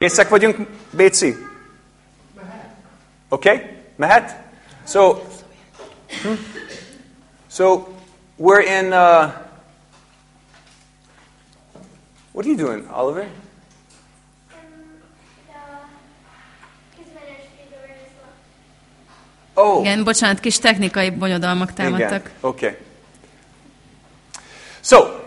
Készek vagyunk, Béci? Oké? Okay? Mehet? So, hmm? so we're in. Uh, what are you doing, Oliver? Oh, Igen, bocsánat, kis technikai bonyodalmak támadtak. again. Okay. So,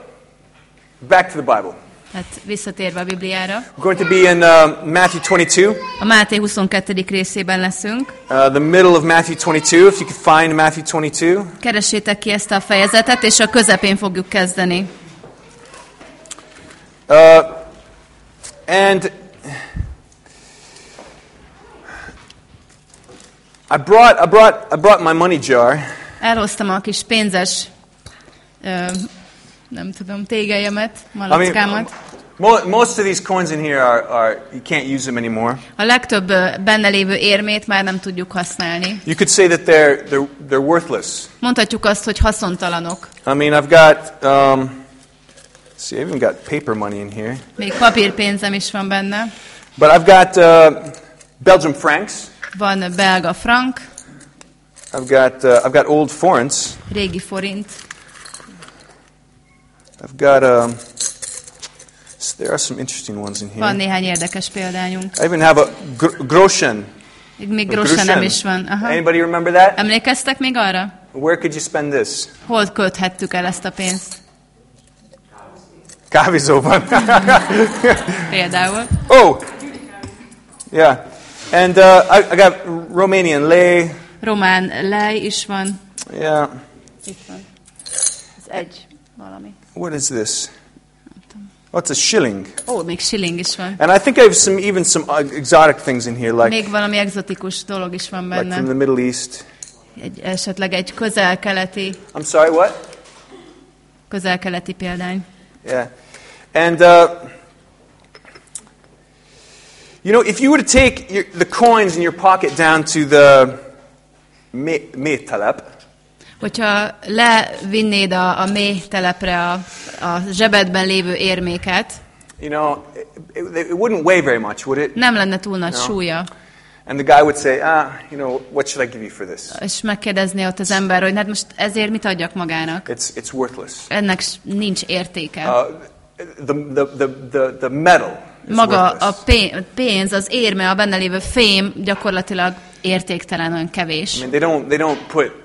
back to the Bible. Hát visszatérve a Bibliára. We're going to be in uh, Matthew 22, A Máté 22. részében leszünk. uh, the middle of Matthew 22. If you could find Matthew 22. Keressétek ki ezt a fejezetet, és a közepén fogjuk kezdeni. Uh, and I brought, I brought, I brought my money jar, Elhoztam a kis pénzes, ö, nem tudom, tégelyemet, I mean, malackámat. mo- most of these coins in here are, are you can't use them anymore. A legtöbb benne lévő érmét már nem tudjuk használni. You could say that they're, they're, they're worthless. Mondhatjuk azt, hogy haszontalanok. I mean, I've got, um, see, I even got paper money in here. Még papírpénzem is van benne. But I've got uh, Belgium francs. Van belga frank, I've got, uh, I've got old forints. régi forint. I've got, um, there are some interesting ones in here. Van néhány érdekes példányunk. I even have a gr- groschen. Még A nem groschen. is van. Aha. Anybody remember that? Emlékeztek még arra? Where could you spend this? Hol költhettük el ezt a pénzt? Kávézóban. Például. oh, yeah. And uh, I, I got Romanian lei. Román lej is van. Yeah. Itt van. Ez egy valami. What is this? Oh, it's a shilling. Ó, még shilling is van. And I think I have some even some uh, exotic things in here, like Még valami egzotikus dolog is van like from the. Middle East. Egy, esetleg egy közel-keleti, I'm sorry, what? közel-keleti példány. Yeah. And, uh, you know, if you were to take your, the coins in your pocket down to the me- Metalep, Hogyha levinnéd a, a mély telepre a, a zsebedben lévő érméket, you know, it, it, wouldn't weigh very much, would it? nem lenne túl nagy No. súlya. And the guy would say, ah, you know, what should I give you for this? És megkérdezné ott az ember, hogy hát most ezért mit adjak magának? It's, it's worthless. Ennek nincs értéke. Uh, the, the, the, the, the metal Maga a pé- pénz, az érme, a benne lévő fém gyakorlatilag értéktelen, olyan kevés. I mean, they don't, they don't put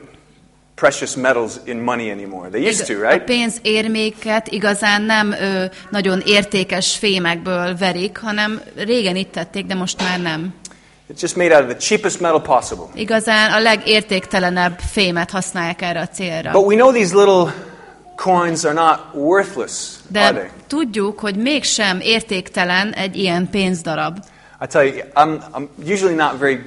precious metals in money anymore. They used to, A right? pénz érméket igazán nem ö, nagyon értékes fémekből verik, hanem régen itt tették, de most már nem. It's just made out of the cheapest metal possible. Igazán a legértéktelenebb fémet használják erre a célra. But we know these little coins are not worthless, are they? De tudjuk, hogy mégsem értéktelen egy ilyen pénzdarab. I tell you, I'm, I'm usually not very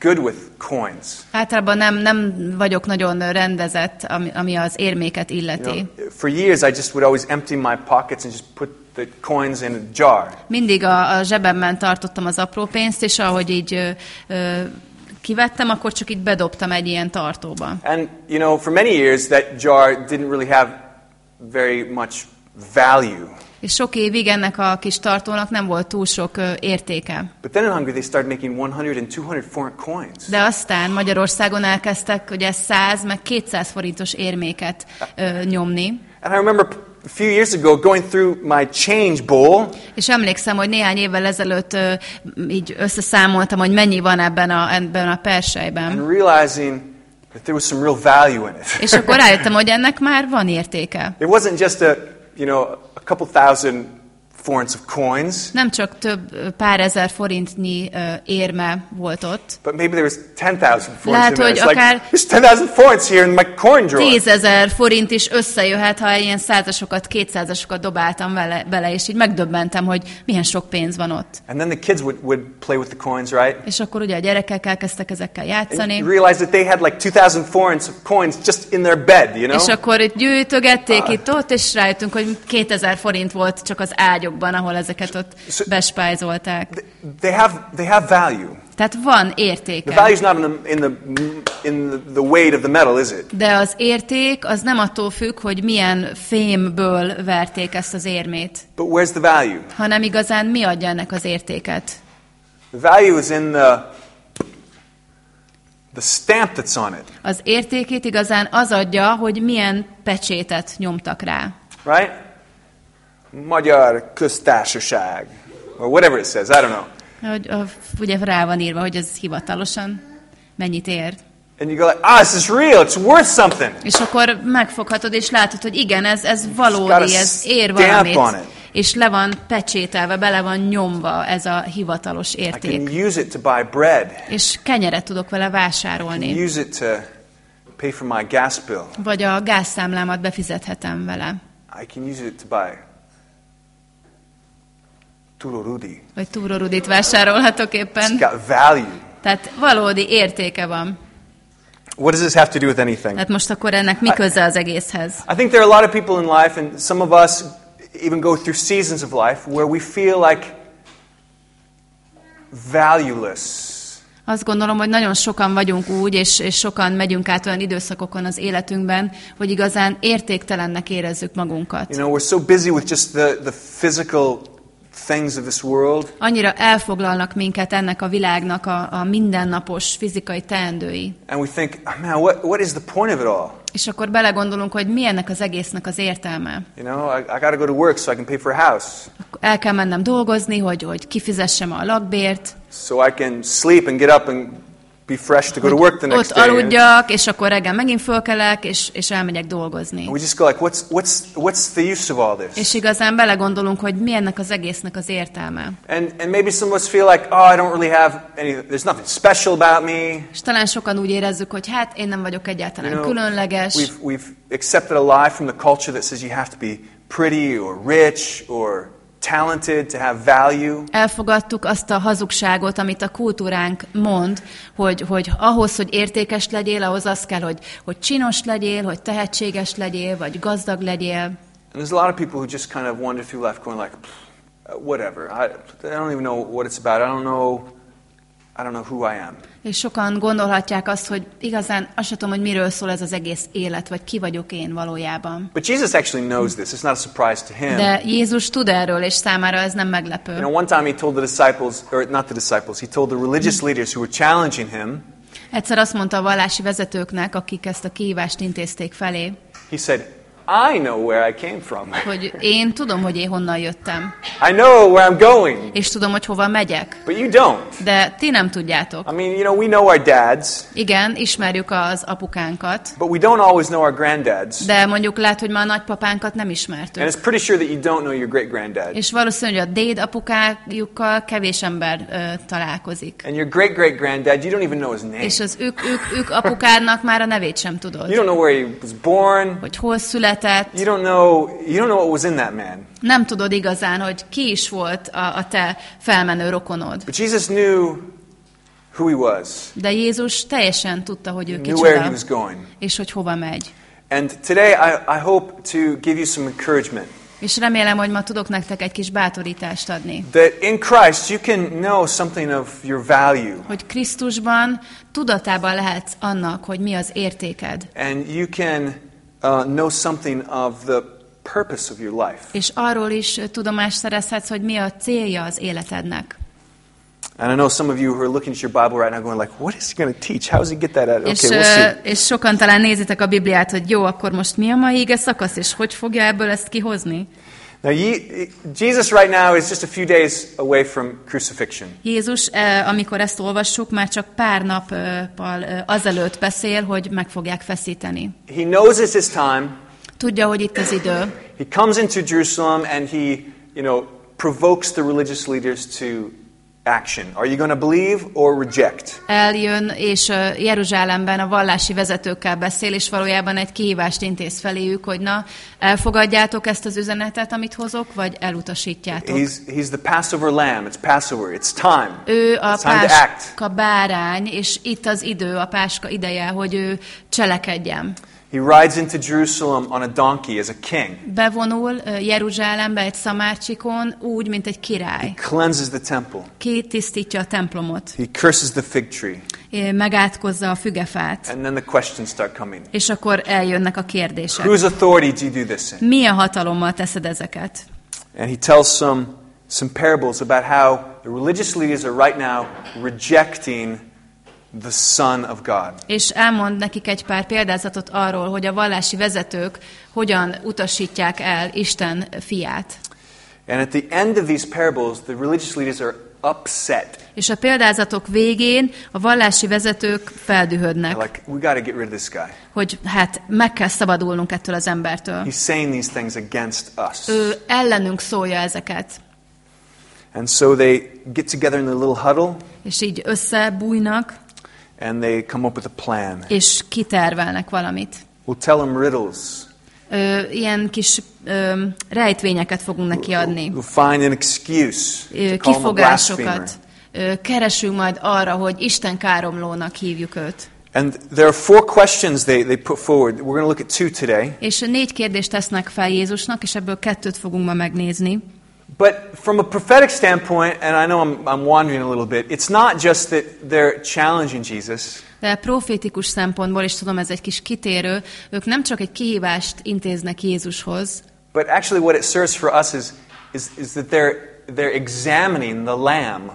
good with coins. Általában nem, nem vagyok nagyon rendezett, ami, ami az érméket You illeti. know, for years, I just would always empty my pockets and just put the coins in a jar. Mindig a, a zsebemben tartottam az apró pénzt, és ahogy így ö, kivettem, akkor csak így bedobtam egy ilyen tartóba. And, you know, for many years, that jar didn't really have very much value. És sok évig ennek a kis tartónak nem volt túl sok értéke. But then in Hungary, they started making 100 and 200 foreign coins. De aztán Magyarországon elkezdtek ugye 100 meg 200 forintos érméket ö, nyomni. And I remember a few years ago going through my change bowl, És emlékszem, hogy néhány évvel ezelőtt ö, így összeszámoltam, hogy mennyi van ebben a, ebben a persejben. and realizing that there was some real value in it. És akkor rájöttem, hogy ennek már van értéke. It wasn't just a, you know, a couple thousand forints of coins, Nem csak több pár ezer forintnyi ö, érme volt ott, but maybe there was 10,000 forints Lehet, in there. hogy It's like, akár- there's 10,000 forints here in my coin drawer. tízezer forint is összejöhet, ha ilyen százasokat, kétszázasokat dobáltam vele, bele, és így megdöbbentem, hogy milyen sok pénz van ott. And then the kids would, would play with the coins, right? És akkor ugye a gyerekek elkezdtek ezekkel And játszani, you realize that they had like 2,000 forints of coins just in their bed, you know? és akkor itt gyűjtögették itt-ott, és rájöttünk, hogy 2000 forint volt csak az ágyokban, ahol ezeket ott So- bespájzolták. They have, they have value. Tehát van The értéke. value's not in the, in the, in the, the weight of the metal, is it? De az érték az nem attól függ, hogy milyen fémből verték ezt az érmét, But where's the value? hanem igazán mi adja ennek az értéket. The value is in the, the stamp that's on it, Az értékét igazán az adja, hogy milyen pecsétet nyomtak rá. right? Magyar köztársaság, or whatever it says, I don't know. Hogy, ugye rá van írva, hogy ez hivatalosan mennyit ér. And you go like, ah, this is real, it's worth something. És akkor megfoghatod, és látod, hogy igen, ez, ez valódi, ez ér valamit. És le van pecsételve, bele van nyomva ez a hivatalos I can érték. use it to buy bread. És kenyeret tudok vele I can vásárolni. use it to pay for my gas bill. Vagy a gázszámlámat befizethetem vele. I can use it to buy turorudi. Vagy túrorudit vásárolhatok éppen. It's got value. Tehát valódi értéke van. What does this have to do with anything? Tehát most akkor ennek mi köze az egészhez? I think there are a lot of people in life, and some of us even go through seasons of life where we feel like valueless. Azt gondolom, hogy nagyon sokan vagyunk úgy, és, és sokan megyünk át olyan időszakokon az életünkben, hogy igazán értéktelennek érezzük magunkat. You know, we're so busy with just the, the physical things of this world Annyira elfoglalnak minket ennek a világnak a, a mindennapos fizikai teendői. and we think, "Oh, man, what, what is the point of it all? És akkor belegondolunk, hogy mi ennek az egésznek az értelme. You know, I, I got to go to work so I can pay for a house, El kell mennem dolgozni, hogy, hogy kifizessem a lakbért, so I can sleep and get up and be fresh to go to work the ott next day. And aludjak, és akkor reggel megint fölkelek, és, és elmegyek dolgozni. we just go like, what's, what's, what's the use of all this? És igazán belegondolunk, hogy mi ennek az egésznek az értelme. And, and maybe some of us feel like, oh, I don't really have any, there's nothing special about me. És talán sokan úgy érezzük, hogy hát én nem vagyok egyáltalán You know, különleges. We've, we've accepted a lie from the culture that says you have to be pretty or rich or talented to have value. Elfogadtuk azt a hazugságot, amit a kultúránk mond, hogy, hogy ahhoz, hogy értékes legyél, ahhoz az kell, hogy, hogy csinos legyél, hogy tehetséges legyél, vagy gazdag legyél. And there's a lot of people who just kind of wander through life going like, "Pff, uh, whatever. I, I don't even know what it's about. I don't know. I don't know who I am. És sokan gondolhatják azt, hogy igazán azt sem tudom, hogy miről szól ez az egész élet, vagy ki vagyok én valójában. But Jesus actually knows this. It's not a surprise to him. De Jézus tud erről, és számára ez nem meglepő. You know, one time he told the disciples, or not the disciples, he told the religious leaders who were challenging him, Egyszer azt mondta a vallási vezetőknek, akik ezt a kihívást intézték felé, he said, I know where I came from. hogy én tudom, hogy én honnan jöttem, I know where I'm going, és tudom, hogy hova megyek, but you don't. de ti nem tudjátok. I mean, you know, we know our dads, Igen, ismerjük az apukánkat, but we don't always know our granddads. de mondjuk lehet, hogy ma a nagypapánkat nem And ismertük. it's pretty sure that you don't know your great granddad. És valószínű, hogy a déd apukájukkal kevés ember ö, találkozik. And your great great granddad, you don't even know his name. És az ők, ők, ők apukádnak már a nevét sem tudod. You don't know where he was born. Hogy hol született, You don't know. You don't know what was in that man. nem tudod igazán, hogy ki is volt a, a te felmenő rokonod. But Jesus knew who he was. De Jézus teljesen tudta, hogy ő Knew where he was kicsoda, going. és hogy hova megy. And today, I, I hope to give you some encouragement És remélem, hogy ma tudok nektek egy kis bátorítást adni. that in Christ you can know something of your value, Hogy Krisztusban tudatában lehetsz annak, hogy mi az értéked. and you can uh, know something of the purpose of your life. És arról is tudomást szerezhetsz, hogy mi a célja az életednek. And I know some of you who are looking at your Bible right now, going like, "What is he going to teach? How does he get that out?" És, Okay, we'll ö, see. és sokan talán nézitek a Bibliát, hogy jó, akkor most mi a mai ige szakasz, és hogy fogja ebből ezt kihozni? Now, ye, Jesus right now is just a few days away from crucifixion. Jézus, eh, amikor ezt olvassuk, már csak pár nappal eh, azelőtt beszél, hogy meg fogják feszíteni. He knows it's his time. Tudja, hogy itt az idő, He comes into Jerusalem and he, you know, provokes the religious leaders to action. Are you going to believe or reject? eljön, és Jeruzsálemben a vallási vezetőkkel beszél, és valójában egy kihívást intéz feléjük, hogy na, elfogadjátok ezt az üzenetet, amit hozok, vagy elutasítjátok. He's, he's the Passover lamb. It's Passover. It's time. Ő a It's time páska bárány, és itt az idő, a páska ideje, hogy ő cselekedjen. He rides into Jerusalem on a donkey as a king. bevonul Jeruzsálembe egy szamárcsikon úgy, mint egy He király. cleanses the temple. Kitisztítja a templomot, He curses the fig tree. megátkozza a fügefát, And then the questions start coming. és akkor eljönnek a kérdések. Whose authority do you do this in? Milyen hatalommal teszed ezeket? And he tells some, some parables about how the religious leaders are right now rejecting the Son of God. És elmond nekik egy pár példázatot arról, hogy a vallási vezetők hogyan utasítják el Isten fiát. And at the end of these parables, the religious leaders are upset. És a példázatok végén a vallási vezetők feldühödnek, like, we got to get rid of this guy. hogy hát meg kell szabadulnunk ettől az embertől. He's saying these things against us. Ő ellenünk szólja ezeket. And so they get together in their little huddle És így összebújnak, and they come up with a plan. és kitervelnek valamit. We'll tell them riddles. Ö, ilyen kis ö, rejtvényeket fogunk neki adni. We'll find an excuse Ö, kifogásokat. Ö, keresünk majd arra, hogy Isten káromlónak hívjuk őt. And there are four questions they, they put forward. We're going to look at two today. És négy kérdést tesznek fel Jézusnak, és ebből kettőt fogunk ma megnézni. But from a prophetic standpoint, and I know I'm, I'm wandering a little bit, it's not just that they're challenging Jesus, De profétikus szempontból, és tudom, ez egy kis kitérő, ők nem csak egy kihívást intéznek Jézushoz, but actually what it serves for us is, is, is that they're, they're examining the lamb.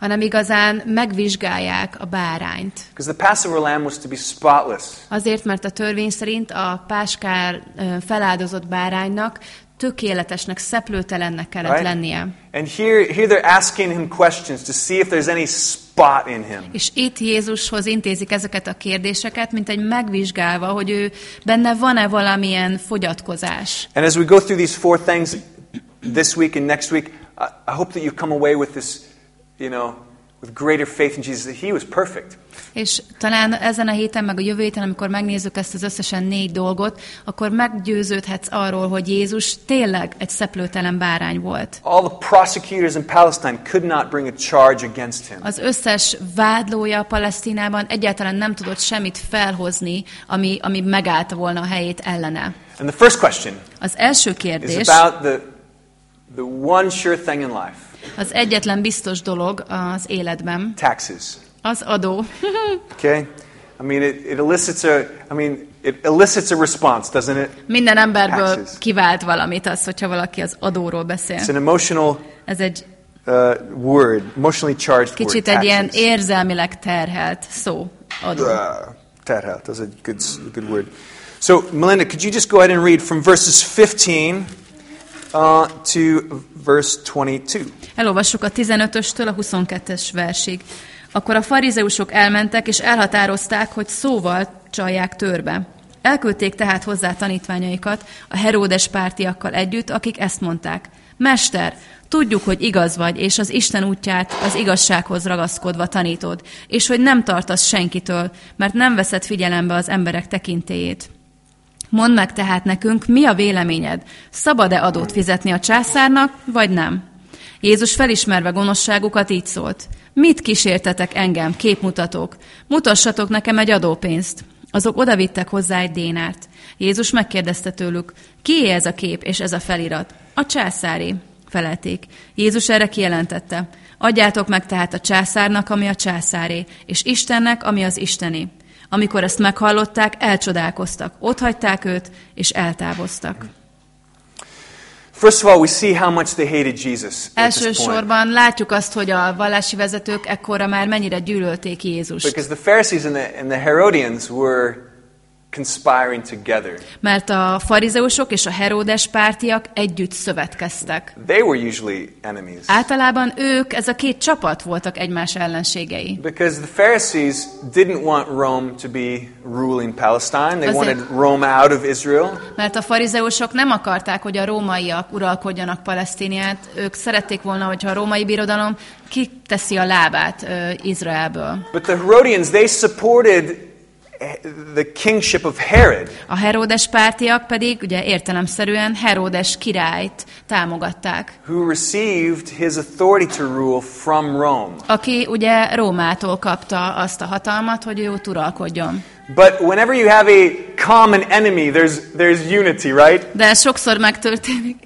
hanem igazán megvizsgálják a bárányt. The Passover lamb was to be spotless. Azért, mert a törvény szerint a páskár feláldozott báránynak tökéletesnek, szeplőtelennek kellett Right? lennie. And here, here they're asking him questions to see if there's any spot in him. És itt Jézushoz intézik ezeket a kérdéseket, mint egy megvizsgálva, hogy ő benne van-e valamilyen fogyatkozás. And as we go through these four things this week and next week, I, I hope that you come away with this, you know, with greater faith in Jesus that he was perfect. És talán ezen a héten, meg a jövő héten, amikor megnézzük ezt az összesen négy dolgot, akkor meggyőződhetsz arról, hogy Jézus tényleg egy szeplőtelen bárány volt. All the prosecutors in Palestine could not bring a charge against him. Az összes vádlója a Palesztinában egyáltalán nem tudott semmit felhozni, ami, ami megállta volna a helyét ellene. And the first question Az első is kérdés, about the, the one sure thing in life az egyetlen biztos dolog az életben, taxes. az adó. Okay? I mean, it, it elicits a, I mean, it elicits a response, doesn't it? Minden emberből Taxes. kivált valamit az, hogyha valaki az adóról beszél. It's an emotional Ez egy uh, word, emotionally charged kicsit word. egy ilyen taxes. érzelmileg terhelt szó, adó. Uh, Terhelt, that's a good, good word. So, Melinda, could you just go ahead and read from verses 15 uh, to verse 22? Elolvassuk a 15-östől a 22-es versig. Akkor a farizeusok elmentek, és elhatározták, hogy szóval csalják törbe. Elküldték tehát hozzá tanítványaikat a Heródes pártiakkal együtt, akik ezt mondták. Mester, tudjuk, hogy igaz vagy, és az Isten útját az igazsághoz ragaszkodva tanítod, és hogy nem tartasz senkitől, mert nem veszed figyelembe az emberek tekintélyét. Mondd meg tehát nekünk, mi a véleményed? Szabad-e adót fizetni a császárnak, vagy nem? Jézus felismerve gonoszságukat így szólt. Mit kísértetek engem, képmutatók? Mutassatok nekem egy adópénzt. Azok odavittek hozzá egy dénárt. Jézus megkérdezte tőlük, kié ez a kép és ez a felirat? A császári, felelték. Jézus erre kijelentette, adjátok meg tehát a császárnak, ami a császáré, és Istennek, ami az Istené. Amikor ezt meghallották, elcsodálkoztak, otthagyták őt, és eltávoztak. First of all, we see how much they hated Jesus. Elsősorban látjuk azt, hogy a vallási vezetők ekkora már mennyire gyűlölték Jézust. Because the Pharisees and the, and the Herodians were conspiring together. Mert a farizeusok és a Heródes pártiak együtt szövetkeztek. They were usually enemies. Általában ők, ez a két csapat voltak egymás ellenségei. Because the Pharisees didn't want Rome to be ruling Palestine. They Azért- wanted Rome out of Israel. Mert a farizeusok nem akarták, hogy a rómaiak uralkodjanak Palesztiniát. Ők szerették volna, hogyha a római birodalom kiteszi a lábát ö, Izraelből. But the Herodians, they supported the kingship of Herod. A Heródes pártiak pedig ugye értelemszerűen Heródes királyt támogatták, who received his authority to rule from Rome. aki ugye Rómától kapta azt a hatalmat, hogy ő ott uralkodjon. But whenever you have a common enemy, there's, there's unity, right? De sokszor megtörténik,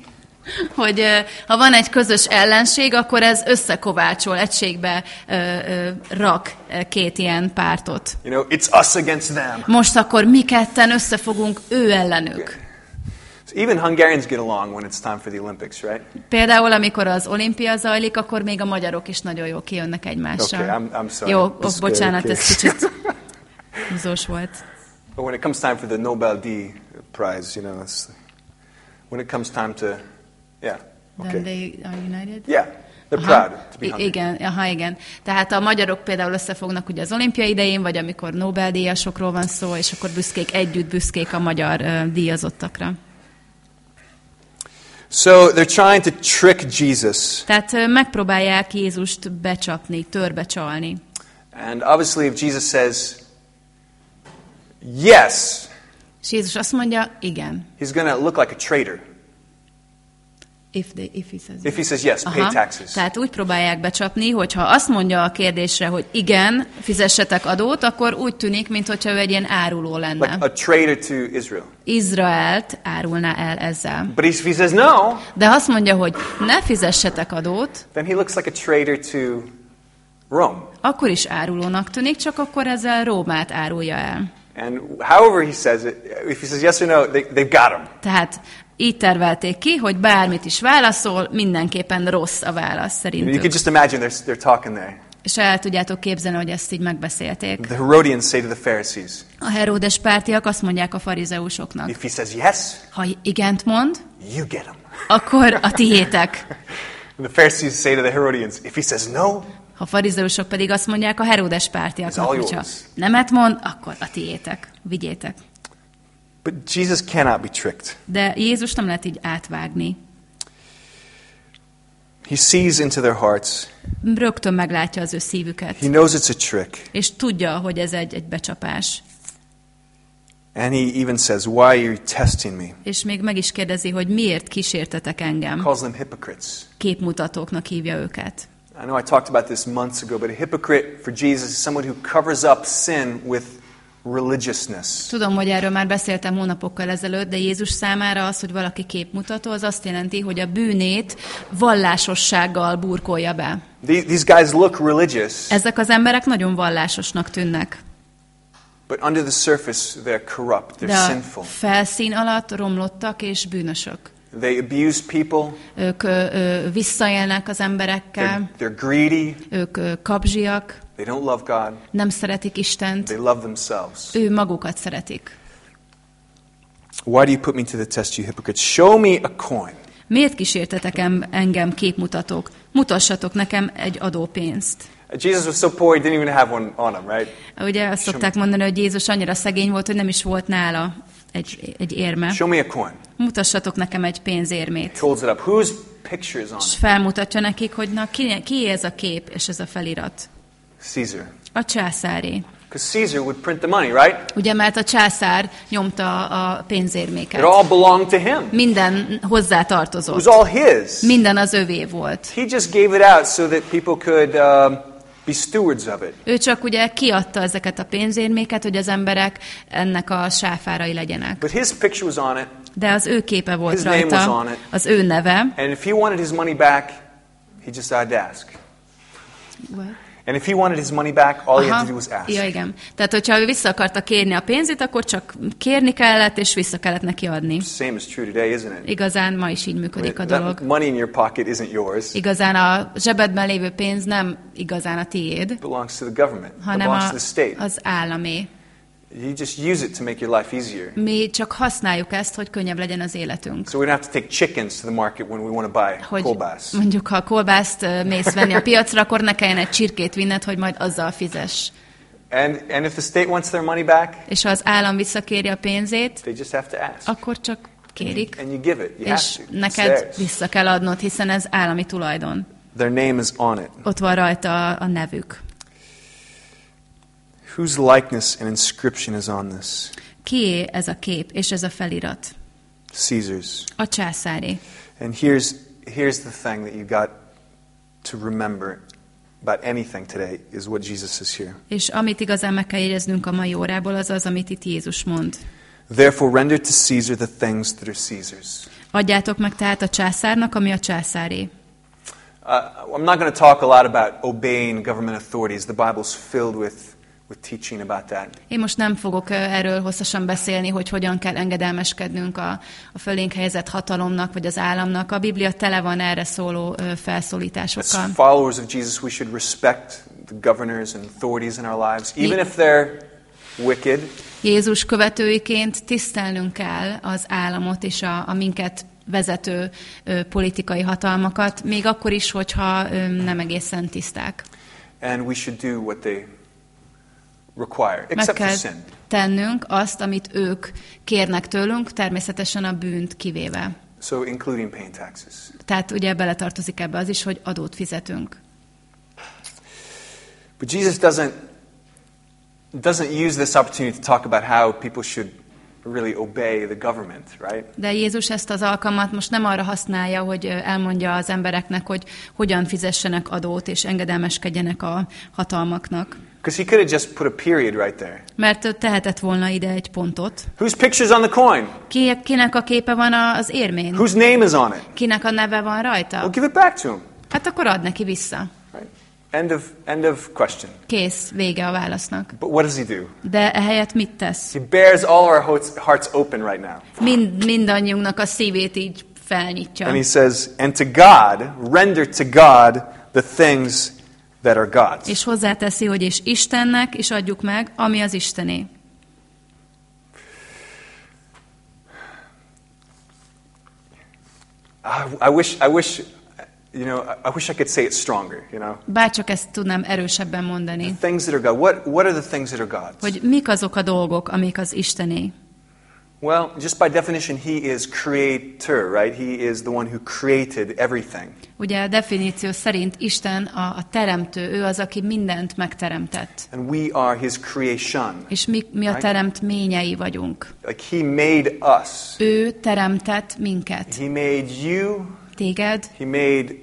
hogy ha van egy közös ellenség, akkor ez összekovácsol, egységbe ö, ö, rak két ilyen pártot. You know, it's us against them. Most akkor mi ketten összefogunk ő ellenük. So even Hungarians get along when it's time for the Olympics, right? Például, amikor az olimpia zajlik, akkor még a magyarok is nagyon jól kijönnek egymással. Okay, I'm- I'm sorry. Jó, oh, bocsánat, ez kicsit húzós volt. But when it comes time for the Nobel D prize, you know, when it comes time to, yeah, Then okay. they are united? Yeah, they're Aha. proud to be igen, aha, igen. Tehát a magyarok például összefognak ugye az olimpia idején, vagy amikor Nobel-díjasokról van szó, és akkor büszkék, együtt büszkék a magyar uh, díjazottakra. So they're trying to trick Jesus. Tehát ö, megpróbálják Jézust becsapni, törbecsalni. And obviously, if Jesus says yes, És Jézus azt mondja, igen. he's going to look like a traitor. If, they, if he says If he says yes, pay taxes. Tehát úgy próbálják becsapni, hogy ha azt mondja a kérdésre, hogy igen, fizessetek adót, akkor úgy tűnik, mintha ő egy ilyen áruló lenne. Like a traitor to Israel. Izraelt árulná el ezzel. But if he says no, De azt mondja, hogy ne fizessetek adót, then he looks like a traitor to Rome. akkor is árulónak tűnik, csak akkor ezzel Rómát árulja el. And however he says it, if he says yes or no, they, they've got him. Tehát így tervelték ki, hogy bármit is válaszol, mindenképpen rossz a válasz know, you can just imagine they're, they're talking there. És el tudjátok képzelni, hogy ezt így megbeszélték. The Herodians say to the Pharisees, A Heródes pártiak azt mondják a farizeusoknak, if he says yes, ha igent mond, you get him. akkor a tiétek. The Pharisees say to the Herodians, if he says no, Ha farizeusok pedig azt mondják a Heródes pártiaknak, hogyha nemet mond, akkor a tiétek. Vigyétek. But Jesus cannot be tricked. De Jézus nem lehet így átvágni. He sees into their hearts. Rögtön meglátja az ő szívüket. He knows it's a trick. És tudja, hogy ez egy, egy becsapás. And he even says, Why are you testing me? És még meg is kérdezi, hogy miért kísértetek engem. calls them hypocrites. Képmutatóknak hívja őket. I know I talked about this months ago, but a hypocrite for Jesus is someone who covers up sin with religiousness. Tudom, hogy erről már beszéltem hónapokkal ezelőtt, de Jézus számára az, hogy valaki képmutató, az azt jelenti, hogy a bűnét vallásossággal burkolja be. The- These guys look religious, Ezek az emberek nagyon vallásosnak tűnnek, but under the surface, they're corrupt, de they're a sinful. felszín alatt romlottak és bűnösök. They abuse people, Ők ö, visszaélnek az emberekkel, they're, they're greedy, ők ö, kapzsiak, they don't love God, nem szeretik Istent, they love themselves. ő magukat szeretik. Why do you put me to the test, you hypocrites? Show me a coin. Miért kísértetek em- engem képmutatók? Mutassatok nekem egy adópénzt. Jesus was so poor, he didn't even have one on him, right? Ugye azt szokták mondani, hogy Jézus annyira szegény volt, hogy nem is volt nála egy, egy érme. Show me a coin. Mutassatok nekem egy pénzérmét. holds it up. Whose picture is on És it? felmutatja nekik, hogy na ki, ki ez a kép és ez a felirat. Caesar. A. Because Caesar would print the money, right? Ugye, mert a császár nyomta a It pénzérméket. all belonged to him. Minden hozzá It was tartozott. all his. Minden az övé volt. He just gave it out so that people could um, be stewards of it. Ő csak ugye kiadta ezeket a pénzérméket, hogy az emberek ennek a sáfárai legyenek. But his picture was on it, De az ő képe volt His name was rajta, on it. az ő neve. and if he wanted his money back, he just had to ask. And if he wanted his money back, all he had to do was ask. Ja, igen. Tehát, hogyha ő vissza akarta kérni a pénzét, akkor csak kérni kellett, és vissza kellett neki adni. Same is true today, isn't it? Igazán ma is így működik a dolog. that money in your pocket isn't yours. Igazán a zsebedben lévő pénz nem igazán a tiéd, belongs to the government. Hanem belongs a, to the state. az államé. You just use it to make your life easier. Mi csak használjuk ezt, hogy könnyebb legyen az életünk. So we don't have to take chickens to the market when we want to buy Hogy kolbász. mondjuk, ha kolbászt mész venni a piacra, akkor ne kelljen egy csirkét vinned, hogy majd azzal fizes. And, and if the state wants their money back, És ha az állam visszakéri a pénzét, they just have to ask. akkor csak kérik, And you give it. You have és to. It's neked vissza kell adnod, hiszen ez állami tulajdon. Their name is on it. Ott van rajta a nevük. Whose likeness and inscription is on this? Kié ez a kép és ez a felirat? Caesar's. A császáré. And here's, here's the thing that you got to remember about anything today is what Jesus says here. És amit igazán meg kell jegyeznünk a mai órából, az az, amit itt Jézus mond. Therefore, render to Caesar the things that are Caesar's. Adjátok meg tehát a császárnak, ami a császáré. Uh, I'm not going to talk a lot about obeying government authorities. The Bible's filled with, with teaching about that. Én most nem fogok erről hosszasan beszélni, hogy hogyan kell engedelmeskednünk a, a fölénk helyezett hatalomnak, vagy az államnak. A Biblia tele van erre szóló ö, As felszólításokkal. followers of Jesus, we should respect the governors and authorities in our lives, even if they're wicked. Jézus követőiként tisztelnünk kell az államot és a, a minket vezető ö, politikai hatalmakat, még akkor is, hogyha ö, nem egészen tiszták. And we should do what they require, except for sin. tennünk azt, amit ők kérnek tőlünk, természetesen a bűnt kivéve. So, including paying taxes. Tehát ugye beletartozik ebbe az is, hogy adót fizetünk. But Jesus doesn't, doesn't use this opportunity to talk about how people should really obey the government, right? De Jézus ezt az alkalmat most nem arra használja, hogy elmondja az embereknek, hogy hogyan fizessenek adót és engedelmeskedjenek a hatalmaknak. Because he could have just put a period right there. Mert tehetett volna ide egy pontot. Whose picture's on the coin? Ki, kinek a képe van az érmén? Whose name is on it? Kinek a neve van rajta? Well, give it back to him. Hát akkor add neki vissza. Right? End of, end of question. Kész, vége a válasznak. But what does he do? De ehelyett mit tesz? He bears all our hearts, hearts open right now. Mind, mindannyiunknak a szívét így felnyitja. And he says, And to God, render to God the things that are God's. És hozzáteszi, hogy és Istennek is adjuk meg, ami az Istené. I, I wish, I wish, you know, I- wish I could say it stronger, you know. Bárcsak ezt tudnám erősebben mondani. Things that are God. What, what are the things that are God's? Hogy mik azok a dolgok, amik az Istené. Well, just by definition, he is creator, right? He is the one who created everything. Ugye a definíció szerint Isten a, a teremtő, ő az, aki mindent megteremtett. And we are his creation. És mi, mi a teremtményei vagyunk. Like he made us. Ő teremtett minket. He made you. Téged, He made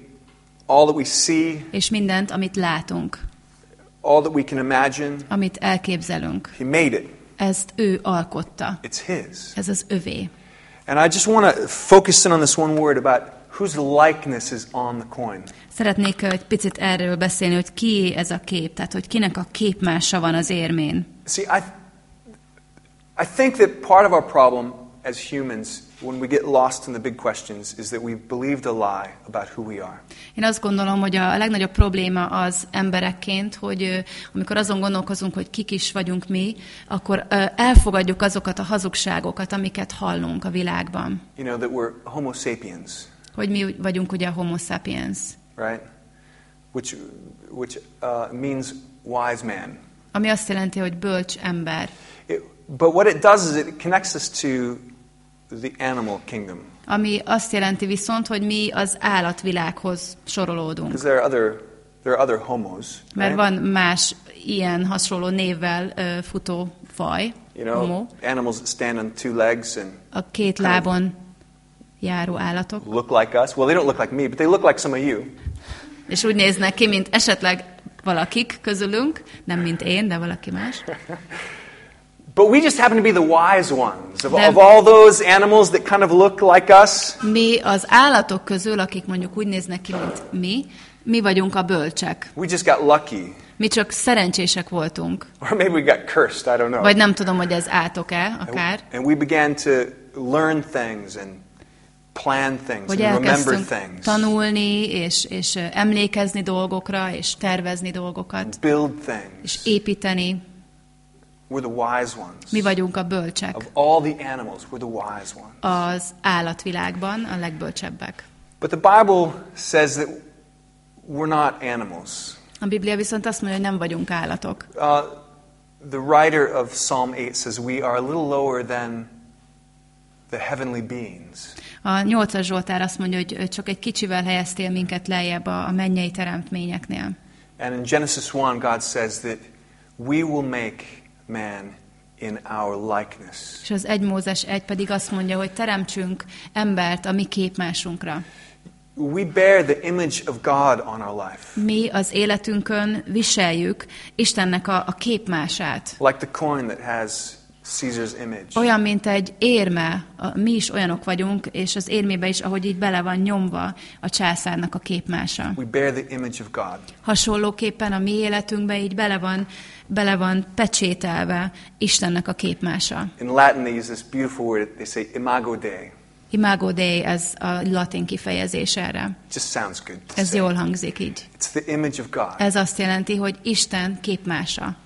all that we see, és mindent, amit látunk, all that we can imagine. amit elképzelünk. He made it. Ezt ő alkotta. It's his. Ez az övé. And I just want to focus in on this one word about whose likeness is on the coin. Szeretnék egy picit erről beszélni, hogy ki ez a kép, tehát hogy kinek a képmása van az érmén. See, I, I think that part of our problem as humans, when we get lost in the big questions, is that we've believed a lie about who we are. Én azt gondolom, hogy a legnagyobb probléma az emberekként, hogy amikor azon gondolkozunk, hogy kik is vagyunk mi, akkor elfogadjuk azokat a hazugságokat, amiket hallunk a világban. You know, that we're Homo sapiens, Hogy mi vagyunk ugye homo sapiens, right? Which, which uh, means wise man. ami azt jelenti, hogy bölcs ember. It, but what it does is it connects us to the animal kingdom. Ami azt jelenti viszont, hogy mi az állatvilághoz sorolódunk. There are other, there are other homos. Mert right? van más ilyen hasonló névvel ö, futó faj, You know, homo, animals that stand on two legs and a két lábon járó állatok, look like us. Well, they don't look like me, but they look like some of you. és úgy néznek ki, mint esetleg valakik közülünk, nem mint én, de valaki más. But we just happen to be the wise ones of, of all those animals that kind of look like us. Mi az állatok közül, akik mondjuk úgy néznek ki, mint mi, mi vagyunk a bölcsek. We just got lucky. Mi csak szerencsések voltunk. Or maybe we got cursed, I don't know. Vagy nem tudom, hogy ez átok-e akár. And we began to learn things and plan things Hogy and remember things. tanulni, és, és emlékezni dolgokra, és tervezni dolgokat, Build és things. építeni. We're the wise ones. Mi vagyunk a bölcsek. Of all the animals, we're the wise ones. Az állatvilágban a legbölcsebbek. But the Bible says that we're not animals. A Biblia viszont azt mondja, hogy nem vagyunk állatok. Uh, the writer of Psalm 8 says we are a little lower than the heavenly beings. A nyolcas Zsoltár azt mondja, hogy csak egy kicsivel helyeztél minket lejjebb a a mennyei teremtményeknél. And in Genesis 1, God says that we will make man in our likeness. És az 1 Mózes 1 pedig azt mondja, hogy teremtsünk embert a mi képmásunkra. we bear the image of God on our life. Mi az életünkön viseljük Istennek a, a képmását. Like the coin that has Caesar's image. Olyan, mint egy érme, mi is olyanok vagyunk, és az érmébe is, ahogy így bele van nyomva a császárnak a képmása. We bear the image of God. Hasonlóképpen a mi életünkbe így bele van, bele van pecsételve Istennek a képmása. In Latin, they use this beautiful word. They say imago Dei. Imago Dei, ez a latin kifejezés erre. Just sounds good. Ez say. jól hangzik így. It's the image of God. Ez azt jelenti, hogy Isten képmása.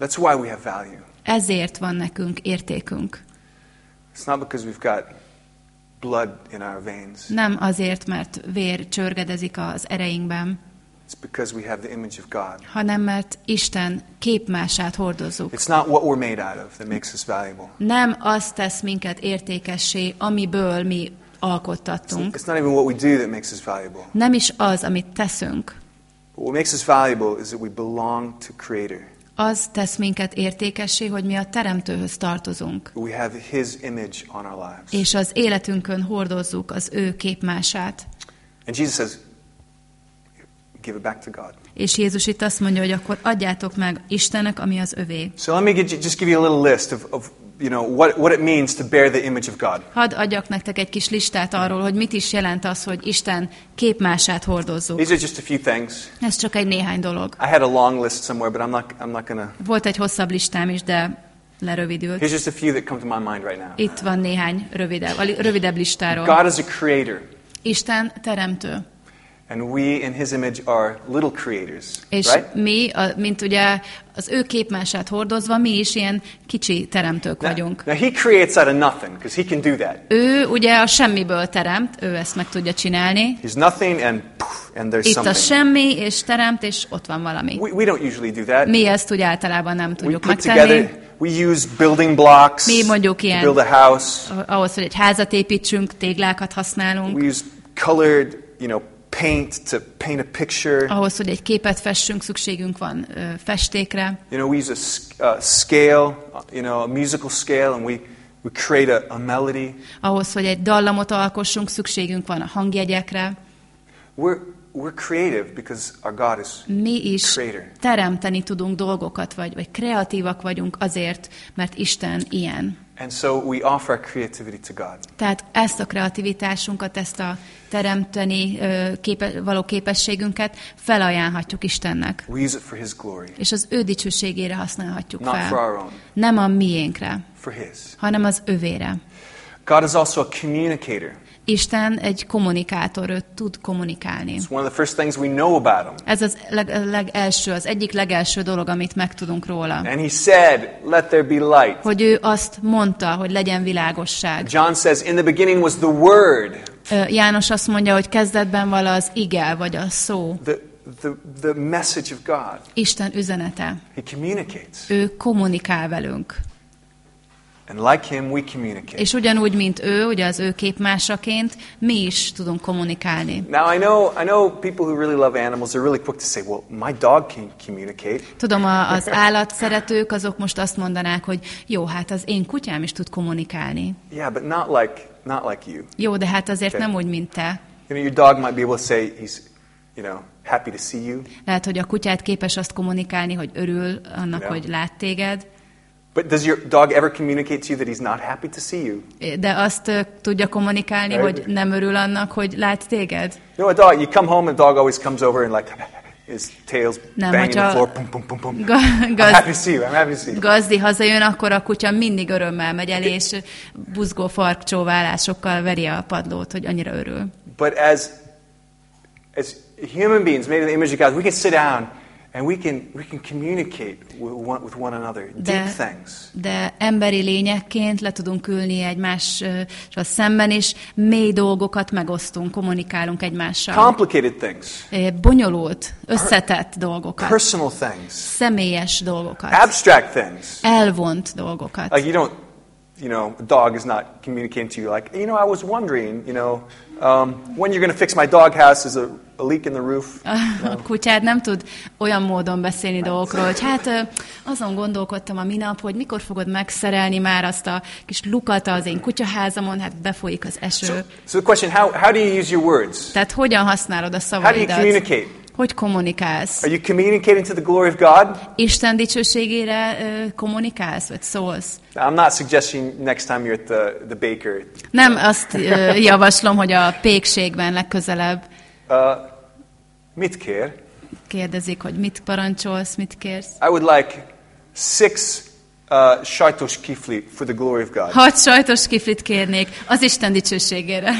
That's why we have value. Ezért van nekünk értékünk. It's not because we've got blood in our veins. Nem azért, mert vér csörgedezik az ereinkben, It's because we have the image of God. hanem mert Isten képmását hordozzuk. It's not what we're made out of that makes us valuable. Nem az tesz minket értékessé, amiből mi alkottattunk. It's not even what we do that makes us valuable. Nem is az, amit teszünk. What makes us valuable is that we belong to Creator. Az tesz minket értékessé, hogy mi a Teremtőhöz tartozunk. We have His image on our lives. És az életünkön hordozzuk az ő képmását. And Jesus says, give it back to God. És Jézus itt azt mondja, hogy akkor adjátok meg Istennek, ami az övé. So let me get you, just give you a little list of, of you know, what, what it means to bear the image of God. Hadd adjak nektek egy kis listát arról, hogy mit is jelent az, hogy Isten képmását hordozzuk. These are just a few things. Ez csak egy néhány dolog. I had a long list somewhere, but I'm not, I'm not to. Volt egy hosszabb listám is, de lerövidült. Here's just a few that come to my mind right now. Itt van néhány rövidebb, rövidebb listáról. God is a creator, Isten teremtő. And we in His image are little creators, És right? mi, a, mint ugye az ő képmását hordozva, mi is ilyen kicsi teremtők Now, vagyunk. now He creates out of nothing because He can do that. Ő ugye a semmiből teremt, ő ezt meg tudja csinálni. He's nothing, and poof, and there's Itt a something. semmi, és teremt, és ott van valami. We, we don't usually do that. Mi ezt úgy általában nem We tudjuk put megtenni. together. We use building blocks Mi mondjuk to ilyen- build a house. Ahhoz, hogy egy házat építsünk, téglákat használunk. We use colored, you know, paint to paint a picture. Ahhoz, hogy egy képet fessünk, szükségünk van ö, festékre. You know, we use a uh, scale, you know, a musical scale, and we, we create a, a melody. Ahhoz, hogy egy dallamot alkossunk, szükségünk van a hangjegyekre. We're, we're creative because our God is Mi is Creator. teremteni tudunk dolgokat, vagy, vagy kreatívak vagyunk azért, mert Isten ilyen. And so we offer creativity to God. Tehát ezt a kreativitásunkat, ezt a teremteni képe, való képességünket felajánlhatjuk Istennek. We use it for His glory, És az ő dicsőségére használhatjuk not for our fel. own, Nem a miénkre, for His. hanem az övére. God is also a communicator. Isten egy kommunikátor, ő tud kommunikálni. Ez az leg, legelső, az egyik legelső dolog, amit megtudunk róla. And He said, Let there be light. Hogy ő azt mondta, hogy legyen világosság. John says, In the beginning was the Word, János azt mondja, hogy kezdetben vala az ige, vagy a szó. the, the, the message of God. Isten üzenete. He communicates. Ő kommunikál velünk. And like Him, we communicate. És ugyanúgy, mint ő, ugye az ő képmásaként, mi is tudunk kommunikálni. Now I know I know people who really love animals are really quick to say, "Well, my dog can communicate." Tudom, az állatszeretők, azok most azt mondanák, hogy jó, hát az én kutyám is tud kommunikálni. Yeah, but not like not like you. Jó, de hát azért Okay. nem úgy, mint te. You know, your dog might be able to say he's, you know, happy to see you, Lehet, hogy a kutyát képes azt kommunikálni, hogy örül annak, Ja. hogy lát téged, but does your dog ever communicate to you that he's not happy to see you? de azt ö, tudja kommunikálni, Right. hogy nem örül annak, hogy lát téged? Know, a dog. You come home, and the dog always comes over and like his tail's Nem, banging the floor, pum pum pum pum. I'm happy to see you. I'm happy to see you. gazdi hazajön, akkor a kutya mindig örömmel megy el, és buzgó farkcsóválásokkal veri a padlót, hogy annyira örül. But as as human beings made in the image of God, we can sit down and we can we can communicate with one, another deep De, things. de emberi lényekként le tudunk ülni egymással szemben, és mély dolgokat megosztunk, kommunikálunk egymással. Complicated things, Bonyolult, összetett dolgokat, personal things, személyes dolgokat, abstract things. elvont dolgokat. Like you don't you know, a dog is not communicating to you like, you know, I was wondering, you know, um, when you're going to fix my doghouse, is a, a leak in the roof. A kutyád nem tud olyan módon beszélni dolgokról, hogy hát azon gondolkodtam a minap, hogy mikor fogod megszerelni már azt a kis lukat az én kutyaházamon, hát befolyik az eső. So the question, how, how do you use your words? Tehát hogyan használod a How do you communicate? Hogy kommunikálsz? Are you communicating to the glory of God? Isten dicsőségére ö, kommunikálsz, vagy szólsz? I'm not suggesting next time you're at the, the baker. Nem azt ö, javaslom, hogy a pékségben legközelebb Uh, mit kér? kérdezik, hogy mit parancsolsz, mit kérsz. I would like six uh, sajtos kifli for the glory of God. Hat sajtos kiflit kérnék az Isten dicsőségére.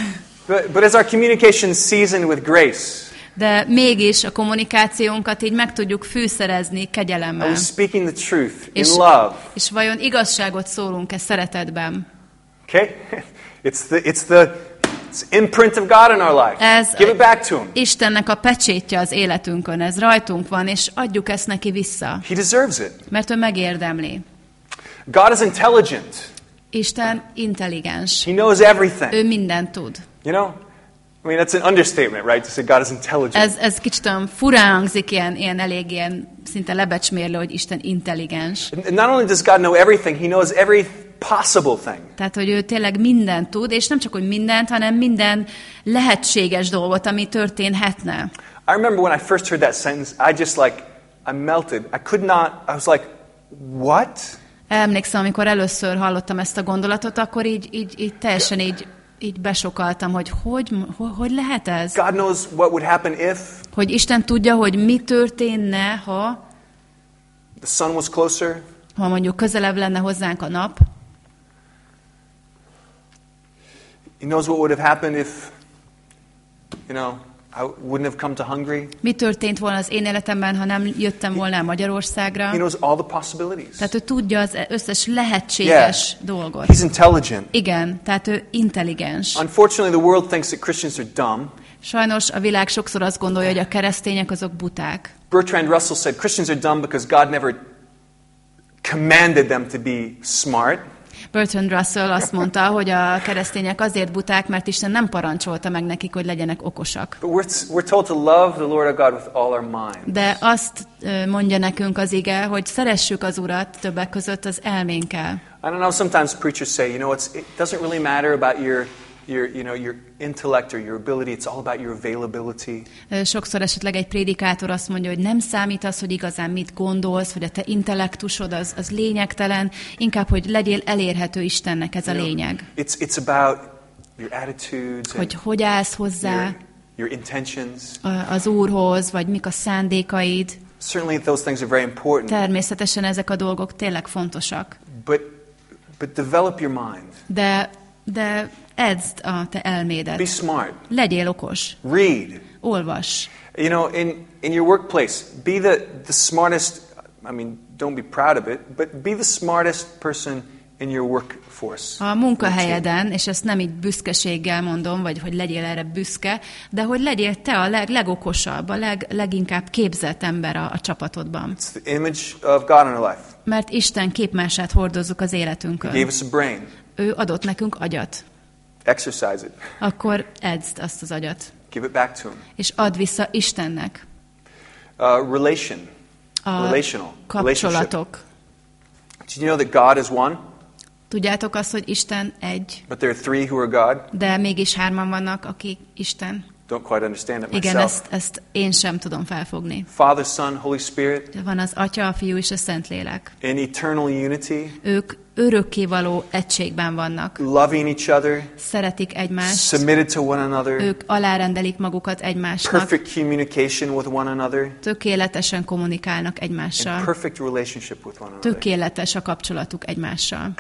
But, but is our communication seasoned with grace? De mégis a kommunikációnkat így meg tudjuk fűszerezni Are kegyelemmel. we speaking the truth in És, love? és vajon igazságot szólunk-e szeretetben? Okay? It's the, it's the it's imprint of God in our life. Ez Give it back to Him. Istennek a pecsétje az életünkön, ez rajtunk van, és adjuk ezt neki vissza, He deserves it. mert ő megérdemli. God is intelligent. Isten intelligens. He knows everything. Ő mindent tud. You know? I mean, that's an understatement, right? To say God is intelligent. Ez, ez kicsit olyan furán hangzik, ilyen, ilyen elég ilyen szinte lebecsmérlő, hogy Isten intelligens. And not only does God know everything, He knows every possible thing. Tehát, hogy ő tényleg mindent tud, és nem csak, hogy mindent, hanem minden lehetséges dolgot, ami történhetne. I remember when I first heard that sentence, I just like, I melted. I could not, I was like, what? Emlékszem, amikor először hallottam ezt a gondolatot, akkor így, így, így teljesen így, így besokaltam, hogy hogy, hogy hogy lehet ez? God knows what would happen if Hogy Isten tudja, hogy mi történne, ha, the sun was closer, ha mondjuk közelebb lenne hozzánk a nap. He knows what would have happened if, you know, I wouldn't have come to Hungary. Mi történt volna az én életemben, ha nem jöttem volna Magyarországra? He knows all the possibilities. Tehát ő tudja az összes lehetséges dolgot. He's intelligent. Igen, tehát ő intelligens. Unfortunately, the world thinks that Christians are dumb. Sajnos a világ sokszor azt gondolja, hogy a keresztények azok buták. Bertrand Russell said Christians are dumb because God never commanded them to be smart. Bertrand Russell azt mondta, hogy a keresztények azért buták, mert Isten nem parancsolta meg nekik, hogy legyenek okosak. De azt mondja nekünk az ige, hogy szeressük az Urat többek között az elménkkel. I don't know, sometimes preachers say, you know, it's, it doesn't really matter about your, your, you know, your intellect or your ability. It's all about your availability. Sokszor esetleg egy prédikátor azt mondja, hogy nem számít az, hogy igazán mit gondolsz, vagy a te intellektusod az, az lényegtelen, inkább, hogy legyél elérhető Istennek ez a lényeg. It's, it's about your attitudes Hogy hogy állsz hozzá your, your intentions. az Úrhoz, vagy mik a szándékaid. Certainly, those things are very important. Természetesen ezek a dolgok tényleg fontosak. But, but develop your mind. De, de edzd a te Be elmédet. smart. Legyél okos. Read. Olvas. You know, in, in your workplace, be the, the smartest, I mean, don't be proud of it, but be the smartest person in your workforce. A munkahelyeden, és ezt nem így büszkeséggel mondom, vagy hogy legyél erre büszke, de hogy legyél te a leg, legokosabb, a leg, leginkább képzett ember a, a csapatodban. It's the image of God in our life. Mert Isten képmását hordozzuk az He gave életünkön. us a brain. Ő adott nekünk agyat. Exercise it. Akkor edzd azt az agyat, Give it back to Him. és add vissza Istennek. Uh, relation. A Relational. Kapcsolatok. Did you know that God is one, Tudjátok azt, hogy Isten egy, but there are three who are God? de mégis hárman vannak, akik Isten. Don't quite understand it Igen, myself. ezt, ezt én sem tudom felfogni. Father, Son, Holy Spirit van az Atya, a Fiú és a Szentlélek. in eternal unity, Ők örökkévaló egységben vannak. loving each other, Szeretik egymást, submitted to one another, ők alárendelik magukat egymásnak, perfect communication with one another, tökéletesen kommunikálnak and egymással, perfect relationship with one another. tökéletes a kapcsolatuk egymással.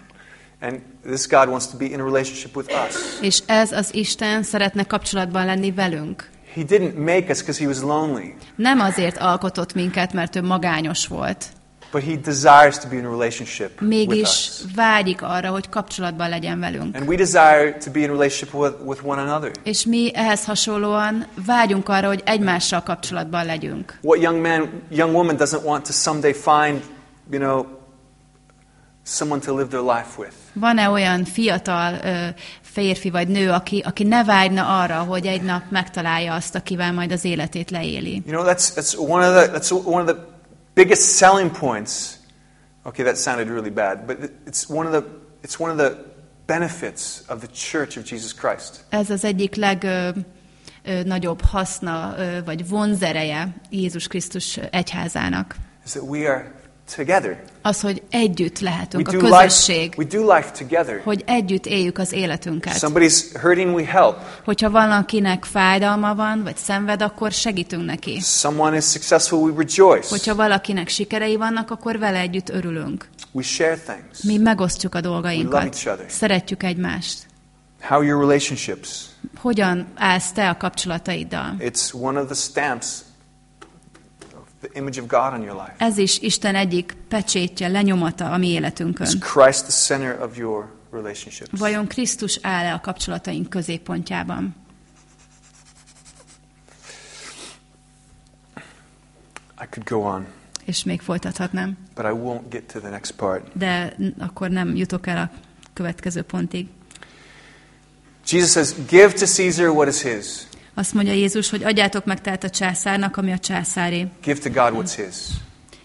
And this God wants to be in a relationship with us. És ez az Isten szeretne kapcsolatban lenni velünk. He didn't make us because he was lonely, Nem azért alkotott minket, mert ő magányos volt. but he desires to be in a relationship with Mégis us. vágyik arra, hogy kapcsolatban legyen velünk. And we desire to be in a relationship with, with one another. És mi ehhez hasonlóan vágyunk arra, hogy egymással kapcsolatban legyünk. What young man, young woman doesn't want to someday find, you know, someone to live their life with. Van-e olyan fiatal ö, férfi vagy nő, aki, aki ne vágyna arra, hogy egy nap megtalálja azt, akivel majd az életét leéli? You know, that's, that's, one, of the, that's one of the biggest selling points. Okay, that sounded really bad, but it's one of the, it's one of the benefits of the church of Jesus Christ. Ez az egyik leg... Ö, ö, nagyobb haszna ö, vagy vonzereje Jézus Krisztus egyházának. Is that we are together. Az, hogy együtt We lehetünk, a do, life, közösség, we do life together. hogy együtt éljük az életünket. Somebody's hurting, we help. Hogyha valakinek fájdalma van, vagy szenved, akkor segítünk neki. Someone is successful, we rejoice. Hogyha valakinek sikerei vannak, akkor vele együtt örülünk. We share things. Mi megosztjuk a We love dolgainkat. each other. Szeretjük egymást. How are your relationships? Hogyan állsz te a kapcsolataiddal? It's one of the stamps the image of God on your life. Ez is Isten egyik pecsétje, lenyomata a mi életünkön. Is Christ the center of your relationships? Vajon Krisztus áll-e a kapcsolataink középpontjában? I could go on, És még folytathatnám, but I won't get to the next part. de akkor nem jutok el a következő pontig. Jesus says, Give to Caesar what is his, Azt mondja Jézus, hogy adjátok meg tehát a császárnak, ami a császáré, give to God what's his.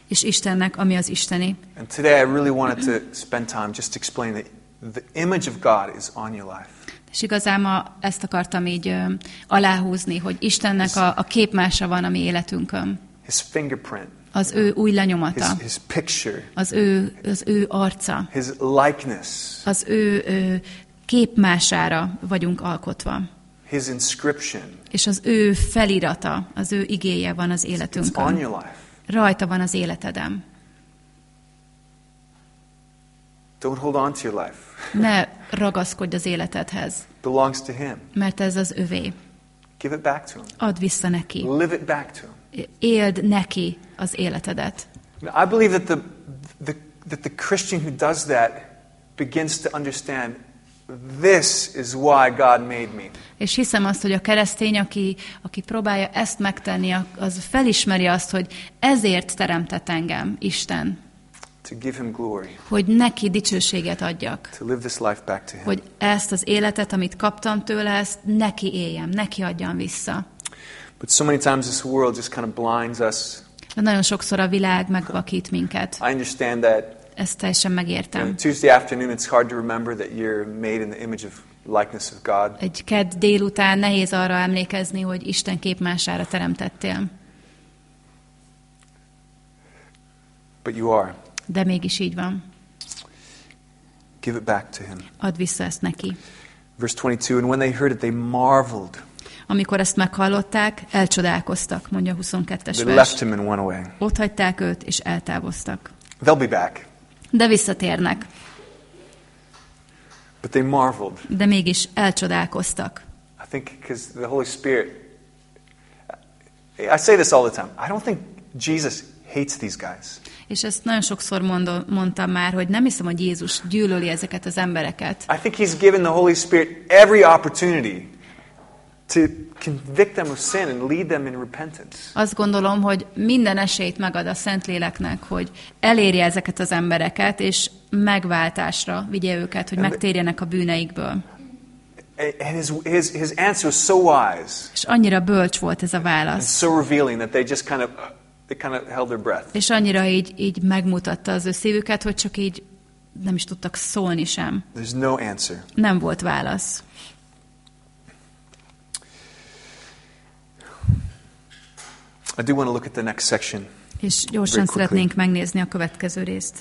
és Istennek, ami az Isteni. And today I really wanted to spend time just to explain that the image of God is on your life. És igazán ma ezt akartam így ö, aláhúzni, hogy Istennek a, a képmása van a mi életünkön. His fingerprint, Az ő új his, lenyomata, his picture, az ő, az ő arca, his likeness, az ő ö, képmására vagyunk alkotva. His inscription. És az ő felirata, az ő igéje van az It's on életünkön. your life. Rajta van az életedem. Don't hold on to your life. Ne ragaszkodj az életedhez, belongs to him. mert ez az övé. Give it back to him. Add vissza neki. Live it back to him. Éld neki az életedet. I believe that the, the, that the Christian who does that begins to understand this is why God made me. És hiszem azt, hogy a keresztény, aki, aki próbálja ezt megtenni, az felismeri azt, hogy ezért teremtett engem Isten, To give him glory. hogy neki dicsőséget adjak. To live this life back to him. Hogy ezt az életet, amit kaptam tőle, ezt neki éljem, neki adjam vissza. But so many times this world just kind of blinds us. De nagyon sokszor a világ megvakít minket. I understand that. Ezt teljesen You know, megértem. Tuesday afternoon, it's hard to remember that you're made in the image of likeness of God. Egy kedd délután nehéz arra emlékezni, hogy Isten képmására teremtettél. But you are. De mégis így van. Give it back to him. Add vissza ezt neki. Verse 22 And when they heard it, they marveled. Amikor ezt meghallották, elcsodálkoztak, mondja a 22-es They vers. left him and went away. Ott hagyták őt, és eltávoztak. They'll be back. De visszatérnek, But they marveled. de mégis elcsodálkoztak. I think because the Holy Spirit. I say this all the time. I don't think Jesus hates these guys. És ezt nagyon sokszor mondom, mondtam már, hogy nem hiszem, hogy Jézus gyűlöli ezeket az embereket. I think he's given the Holy Spirit every opportunity to convict them of sin and lead them in repentance. Azt gondolom, hogy minden esélyt megad a Szentléleknek, hogy elérje ezeket az embereket, és megváltásra vigye őket, hogy megtérjenek a bűneikből. And his, his, his answer was so wise És annyira bölcs volt ez a and válasz, so revealing that they just kind of they kind of held their breath. és annyira így, így megmutatta az ő szívüket, hogy csak így nem is tudtak szólni sem. There's no answer. Nem volt válasz. I do want to look at the next section. És gyorsan szeretnénk megnézni a következő részt.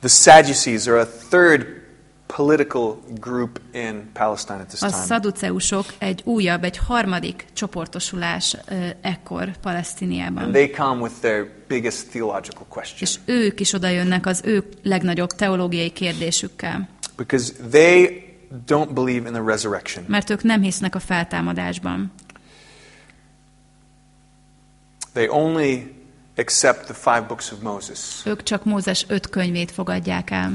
The Sadducees are a third political group in Palestine at this A time. szaduceusok egy újabb, egy harmadik csoportosulás ö, ekkor And Palesztiniában. they come with their biggest theological question. És ők is oda jönnek az ő legnagyobb teológiai kérdésükkel, Because they don't believe in the resurrection. mert ők nem hisznek a feltámadásban. They only accept the five books of Moses. Ők csak Mózes öt könyvét fogadják el.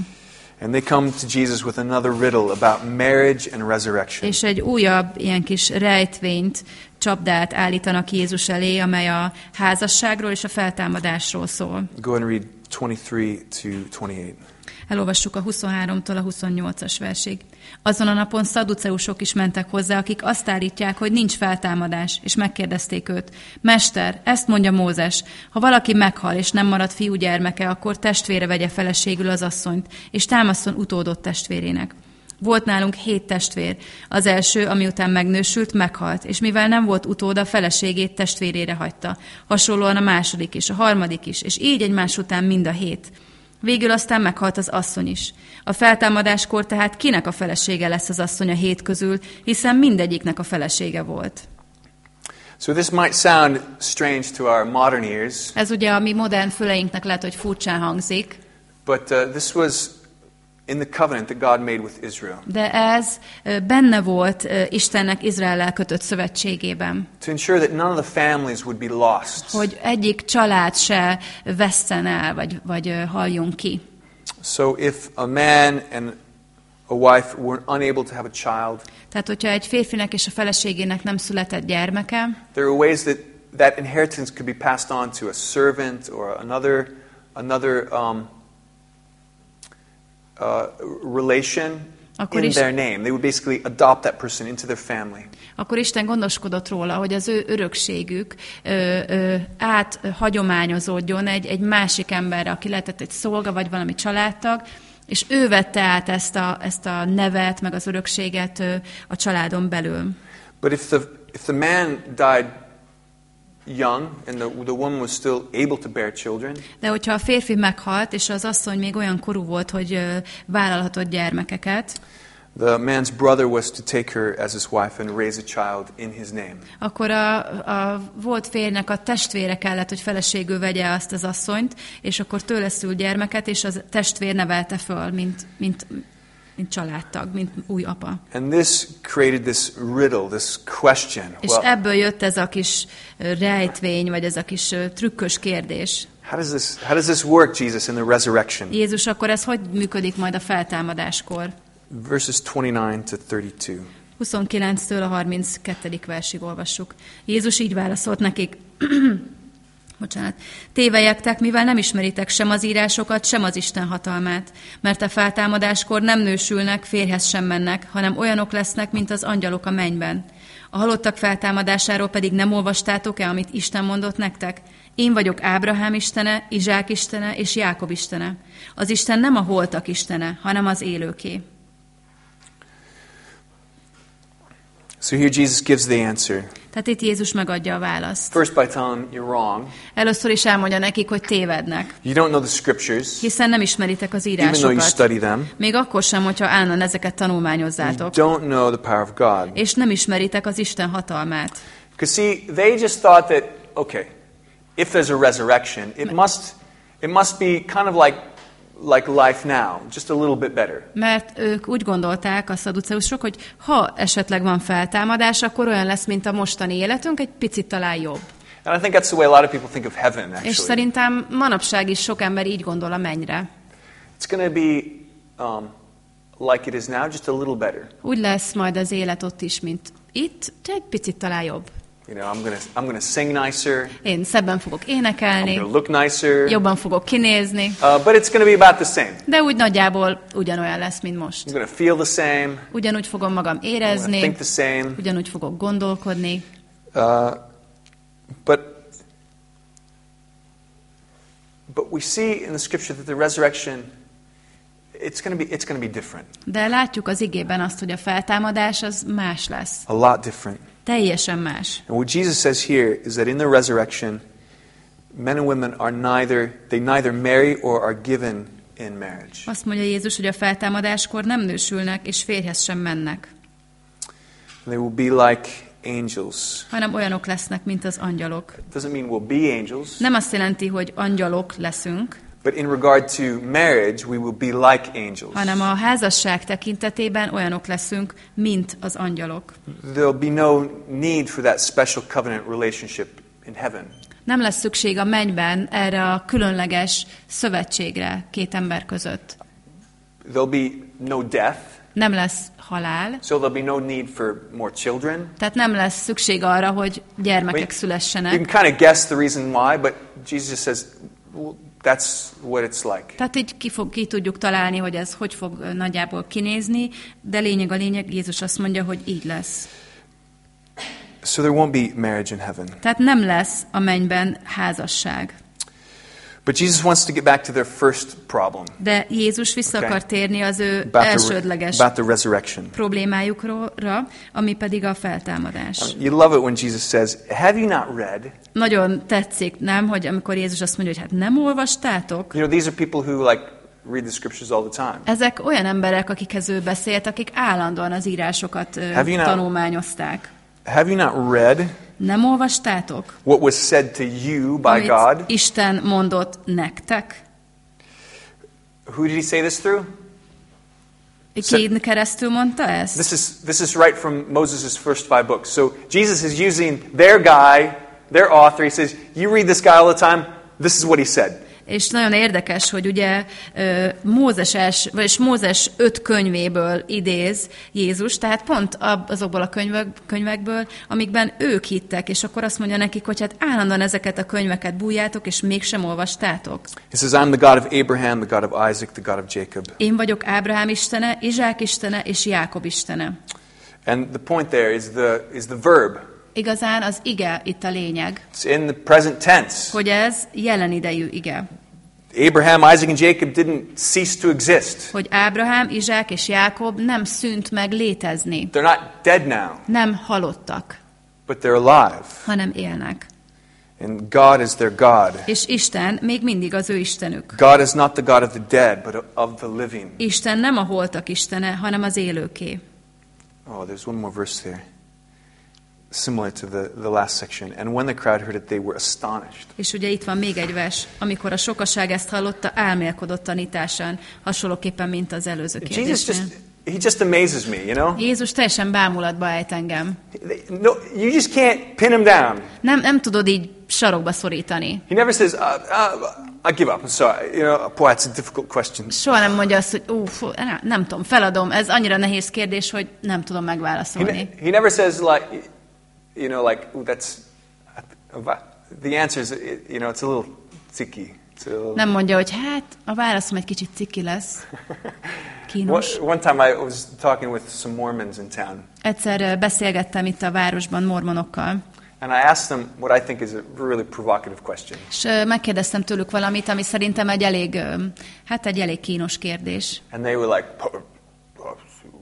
And they come to Jesus with another riddle about marriage and resurrection. És egy újabb ilyen kis rejtvényt csapdát állítanak Jézus elé, amely a házasságról és a feltámadásról szól. Go and read 23 to 28. Elolvassuk a 23-tól a 28-as versig. Azon a napon szaduceusok is mentek hozzá, akik azt állítják, hogy nincs feltámadás, és megkérdezték őt. Mester, ezt mondja Mózes, ha valaki meghal, és nem marad fiú gyermeke, akkor testvére vegye feleségül az asszonyt, és támaszon utódott testvérének. Volt nálunk hét testvér. Az első, ami után megnősült, meghalt, és mivel nem volt utóda, feleségét testvérére hagyta. Hasonlóan a második is, a harmadik is, és így egymás után mind a hét. Végül aztán meghalt az asszony is. A feltámadáskor tehát kinek a felesége lesz az asszony a hét közül, hiszen mindegyiknek a felesége volt. So this might sound strange to our modern ears, Ez ugye a mi modern füleinknek lehet, hogy furcsán hangzik, but uh, this was in the covenant that God made with Israel de ez benne volt Istennek Izraellel kötött szövetségében, to ensure that none of the families would be lost. hogy egyik család se vesszen el, vagy, vagy haljon ki. So if a man and a wife were unable to have a child, Tehát, hogyha egy férfinek és a feleségének nem született gyermeke, there are ways that that inheritance could be passed on to a servant or another another um, relation Akkor in is- their name. They would basically adopt that person into their family. akkor Isten gondoskodott róla, hogy az ő örökségük ö, ö, áthagyományozódjon egy, egy másik emberre, aki lehetett egy szolga, vagy valami családtag, és ő vette át ezt a, ezt a nevet, meg az örökséget ö, a családon belül. But if the if the man died young and the, the woman was still able to bear children, De hogyha a férfi meghalt, és az asszony még olyan korú volt, hogy vállalhatott gyermekeket, the man's brother was to take her as his wife and raise a child in his name. akkor a, a volt férjnek a testvére kellett, hogy feleségül vegye azt az asszonyt, és akkor tőle szül gyermeket, és az testvér nevelte föl, mint, mint, mint családtag, mint új apa. And this created this riddle, this question. És Well, ebből jött ez a kis rejtvény, vagy ez a kis trükkös kérdés. how does this how does this work, Jesus, in the resurrection? Jézus, akkor ez hogy működik majd a feltámadáskor? Verses 29 to 32. 29-től a 32. versig olvassuk. Jézus így válaszolt nekik. Bocsánat. Tévejektek, mivel nem ismeritek sem az írásokat, sem az Isten hatalmát. Mert a feltámadáskor nem nősülnek, férhez sem mennek, hanem olyanok lesznek, mint az angyalok a mennyben. A halottak feltámadásáról pedig nem olvastátok-e, amit Isten mondott nektek? Én vagyok Ábrahám istene, Izsák istene és Jákob istene. Az Isten nem a holtak istene, hanem az élőké. So here Jesus gives the answer. Tehát itt Jézus megadja a választ. First by telling you're wrong. Először is elmondja nekik, hogy tévednek, You don't know the scriptures, hiszen nem ismeritek az even though you írásokat. study them. Még akkor sem, hogyha állandóan ezeket You tanulmányozzátok. don't know the power of God. És nem ismeritek az Isten hatalmát. Because see, they just thought that okay, if there's a resurrection, it must it must be kind of like like life now, just a little bit better. Mert ők úgy gondolták, a szaduceusok, hogy ha esetleg van feltámadás, akkor olyan lesz, mint a mostani életünk, egy picit talán jobb. And I think that's the way a lot of people think of heaven. És Actually, szerintem manapság is sok ember így gondol a mennyre. it's going to be um, like it is now, just a little better. Úgy lesz majd az élet ott is, mint itt, de egy picit talán jobb. You know, I'm to I'm to sing nicer. Én szebben fogok I'm énekelni, going to look nicer. jobban fogok kinézni, Uh, but it's to be about the same. de úgy nagyjából ugyanolyan lesz, mint most. I'm to feel the same. Ugyanúgy fogom magam I'm érezni, think the same. ugyanúgy fogok gondolkodni, Uh, but but we see in the scripture that the resurrection it's going to be it's going to be different. de látjuk az igében azt, hogy a feltámadás az más lesz. A lot different. Teljesen más. And what Jesus says here is that in the resurrection men and women are neither they neither marry or are given in marriage. Azt mondja Jézus, hogy a feltámadáskor nem nősülnek, és férjhez sem mennek, They will be like angels. hanem olyanok lesznek, mint az angyalok. Doesn't mean we'll be angels, Nem azt jelenti, hogy angyalok leszünk, but in regard to marriage, we will be like angels. hanem a házasság tekintetében olyanok leszünk, mint az angyalok. There'll be no need for that special covenant relationship in heaven. Nem lesz szükség a mennyben erre a különleges szövetségre két ember között. There'll be no death. nem lesz halál, So there'll be no need for more children. tehát nem lesz szükség arra, hogy gyermekek You can szülessenek. kind of guess the reason why, but Jesus says, well, that's what it's like. Tehát így ki, fog, ki tudjuk találni, hogy ez hogy fog nagyjából kinézni, de lényeg a lényeg, Jézus azt mondja, hogy így lesz. So there won't be marriage in heaven. Tehát nem lesz a mennyben házasság. But Jesus wants to get back to their first problem De Jézus vissza Okay. akar térni az ő about the, elsődleges about the resurrection. problémájukra, ami pedig a feltámadás. You love it when Jesus says, Have you not read? Nagyon tetszik, nem, hogy amikor Jézus azt mondja, hogy hát nem olvastátok? You know, these are people who like read the scriptures all the time. Ezek olyan emberek, akikhez ő beszélt, akik állandóan az írásokat tanulmányozták. Have you not read Nem olvastátok? what was said to you by God? Isten mondott nektek? Who did he say this through? Kén keresztül mondta ezt? This is, this is right from Moses' first five books. So Jesus is using their guy, their author. He says, You read this guy all the time. This is what he said. És nagyon érdekes, hogy ugye Mózes, els, vagyis Mózes öt könyvéből idéz Jézus, tehát pont azokból a könyvek, könyvekből, amikben ők hittek, és akkor azt mondja nekik, hogy hát állandóan ezeket a könyveket bújjátok, és mégsem olvastátok. He says, I'm the God of Abraham, the God of Isaac, the God of Jacob. Én vagyok Ábrahám istene, Izsák istene és Jákob istene. And the point there is the, is the verb. Igazán az ige itt a lényeg, It's in the present tense. hogy ez jelen idejű ige. Abraham, Isaac, and Jacob didn't cease to exist. Hogy Ábrahám, Izsák és Jákob nem szűnt meg létezni. They're not dead now, Nem halottak, but they're alive. hanem élnek. And God is their God. És Isten még mindig az ő Istenük. God is not the God of the dead, but of the living. Isten nem a holtak Istene, hanem az élőké. Oh, there's one more verse there. Similar to the, the last section. And when the crowd heard it, they were astonished. És ugye itt van még egy vers, amikor a sokaság ezt hallotta, álmélkodott tanításán, hasonlóképpen, mint az előző kérdésnél. he just amazes me, you know? Jézus teljesen bámulatba ejt engem. No, you just can't pin him down. Nem, nem tudod így sarokba szorítani. He never says, uh, uh, I give up. I'm sorry. You know, boy, it's a difficult question. Soha nem mondja azt, hogy ú, fú, nem, nem tudom, feladom, ez annyira nehéz kérdés, hogy nem tudom He, megválaszolni. ne- he never says, like, you know, like, Ooh, that's, the answer is, you know, it's a little a little, Nem mondja, hogy hát a válaszom egy kicsit ciki lesz, One, kínos. one time I was talking with some Mormons in town, Egyszer beszélgettem itt a városban mormonokkal, and I asked them what I think is a really provocative question. és megkérdeztem tőlük valamit, ami szerintem egy elég, hát egy elég kínos kérdés. And they were like, "Oh, oh,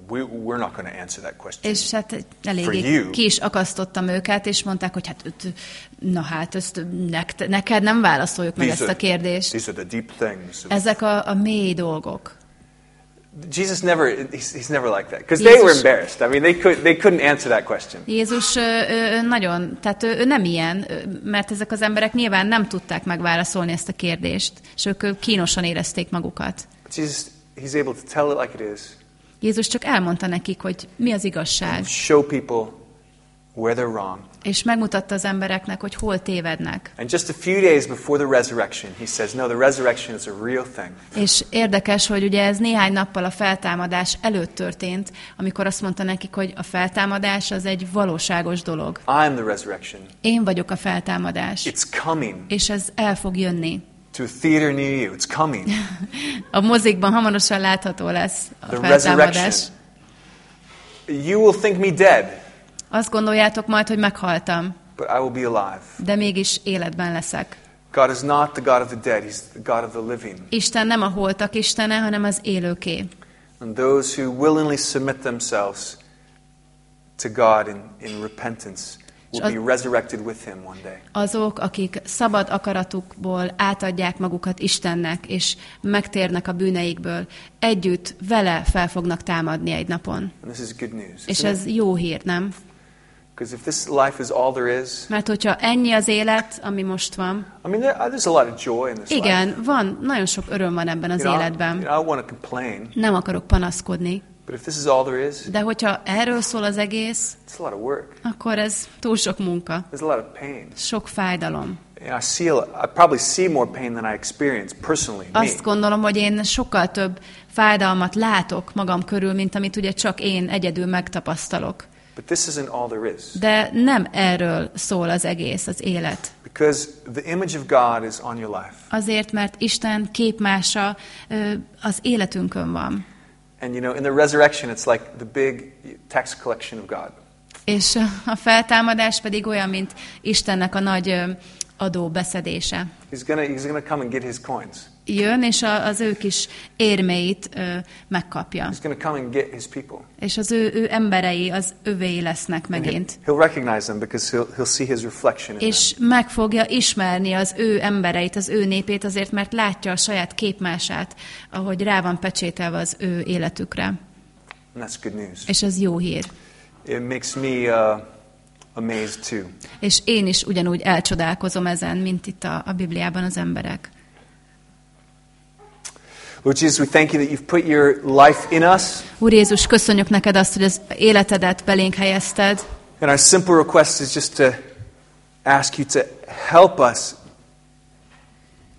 we, we're not going to answer that question. És hát eléggé ki is akasztottam őket, és mondták, hogy hát, na hát, ezt neked, neked nem válaszoljuk meg ezt a kérdést. these are the deep things. Ezek a, a mély dolgok. Jesus never, he's, he's never like that. Because they were embarrassed. I mean, they, could, they couldn't answer that question. Jézus ö, nagyon, tehát ő, ő nem ilyen, mert ezek az emberek nyilván nem tudták megválaszolni ezt a kérdést, és ők kínosan érezték magukat. But Jesus, he's able to tell it like it is, Jézus csak elmondta nekik, hogy mi az igazság, show people where they're wrong. és megmutatta az embereknek, hogy hol tévednek. And just a few days before the resurrection, he says, no, the resurrection is a real thing. És érdekes, hogy ugye ez néhány nappal a feltámadás előtt történt, amikor azt mondta nekik, hogy a feltámadás az egy valóságos dolog. I'm the resurrection. Én vagyok a feltámadás, It's coming és ez el fog jönni. To a theater near you. It's coming. A mozikban hamarosan látható lesz a The feltámadás. You will think me dead, Azt gondoljátok majd, hogy meghaltam, but I will be alive. de mégis életben leszek. God is not the God of the dead, He's the God of the living. Isten nem a holtak istene, hanem az élőké. And those who willingly submit themselves to God in, in repentance will be resurrected with Him one day. Azok, akik szabad akaratukból átadják magukat Istennek, és megtérnek a bűneikből, együtt vele fel fognak támadni egy napon. And this is good news. És ez it? jó hír, nem? Because if this life is all there is, Mert hogyha ennyi az élet, ami most van, I mean, there, there's a lot of joy in this life. igen, van, nagyon sok öröm van ebben az You know, életben. you know, I don't want to complain, Nem akarok panaszkodni, but if this is all there is, de hogyha erről szól az egész, it's a lot of work. akkor ez túl sok munka, There's a lot of pain. sok fájdalom. I see, I probably see more pain than I experience personally. Me. Azt gondolom, hogy én sokkal több fájdalmat látok magam körül, mint amit ugye csak én egyedül megtapasztalok. But this isn't all there is. De nem erről szól az egész, az élet. Because the image of God is on your life. Azért, mert Isten képmása az életünkön van. And you know, in the resurrection, it's like the big tax collection of God. És a feltámadás pedig olyan, mint Istennek a nagy adóbeszedése. He's gonna, he's gonna come and get his coins. Jön, és a, az ő kis érmeit ö, megkapja. He's come and get his people. És az ő, ő emberei az övéi lesznek And he'll, megint. he'll recognize them because he'll, he'll see his reflection in them. És meg fogja ismerni az ő embereit, az ő népét, azért mert látja a saját képmását, ahogy rá van pecsételve az ő életükre. And that's good news. És ez jó hír. It makes me uh, amazed too. És én is ugyanúgy elcsodálkozom ezen, mint itt a, a Bibliában az emberek. Lord Jesus, we thank you that you've put your life in us. Úr Jézus, köszönjük neked azt, hogy az életedet belénk helyezted, And our simple request is just to ask you to help us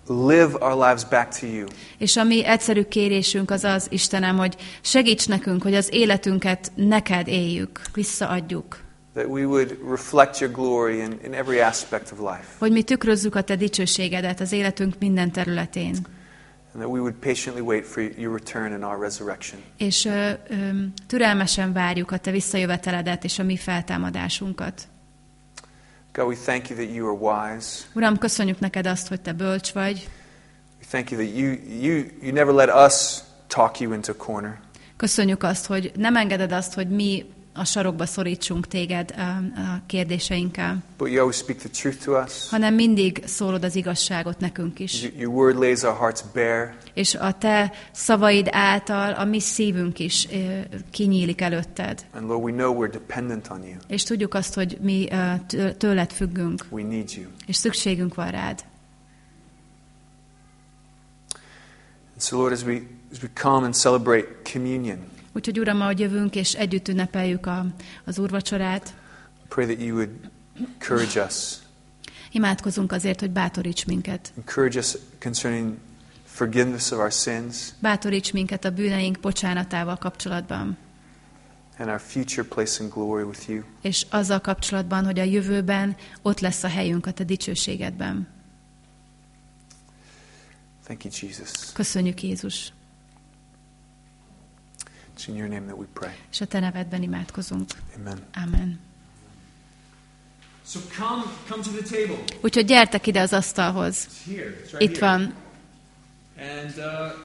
live our lives back to you. és a mi egyszerű kérésünk az az, Istenem, hogy segíts nekünk, hogy az életünket neked éljük, visszaadjuk. That we would reflect your glory in, in every aspect of life. Hogy mi tükrözzük a te dicsőségedet az életünk minden területén. And that we would patiently wait for your return and our resurrection. És ö, ö, türelmesen várjuk a te visszajöveteledet és a mi feltámadásunkat. God, we thank you that you are wise. Uram, köszönjük neked azt, hogy te bölcs vagy. We thank you that you, you, you never let us talk you into a corner. Köszönjük azt, hogy nem engeded azt, hogy mi a sarokba szorítsunk téged a, kérdéseinkkel, But you always speak the truth to us. hanem mindig szólod az igazságot nekünk is. You- Your word lays our hearts bare. És a te szavaid által a mi szívünk is kinyílik előtted. And Lord, we know we're dependent on you. És tudjuk azt, hogy mi tőled függünk, We need you. és szükségünk van rád. And so, Lord, as we, as we come and celebrate communion, Úgyhogy Uram, ahogy jövünk és együtt ünnepeljük a, az úrvacsorát, pray that you would encourage us. imádkozunk azért, hogy bátoríts minket. Encourage us concerning forgiveness of our sins Bátoríts minket a bűneink bocsánatával kapcsolatban, and our future place in glory with you. és azzal kapcsolatban, hogy a jövőben ott lesz a helyünk a te dicsőségedben. Thank you, Jesus. Köszönjük Jézus, It's in your name that we pray. és a te nevedben imádkozunk. Amen. Amen. So come, come to the table. Úgyhogy gyertek ide az asztalhoz. It's here. It's right Itt here. van And uh,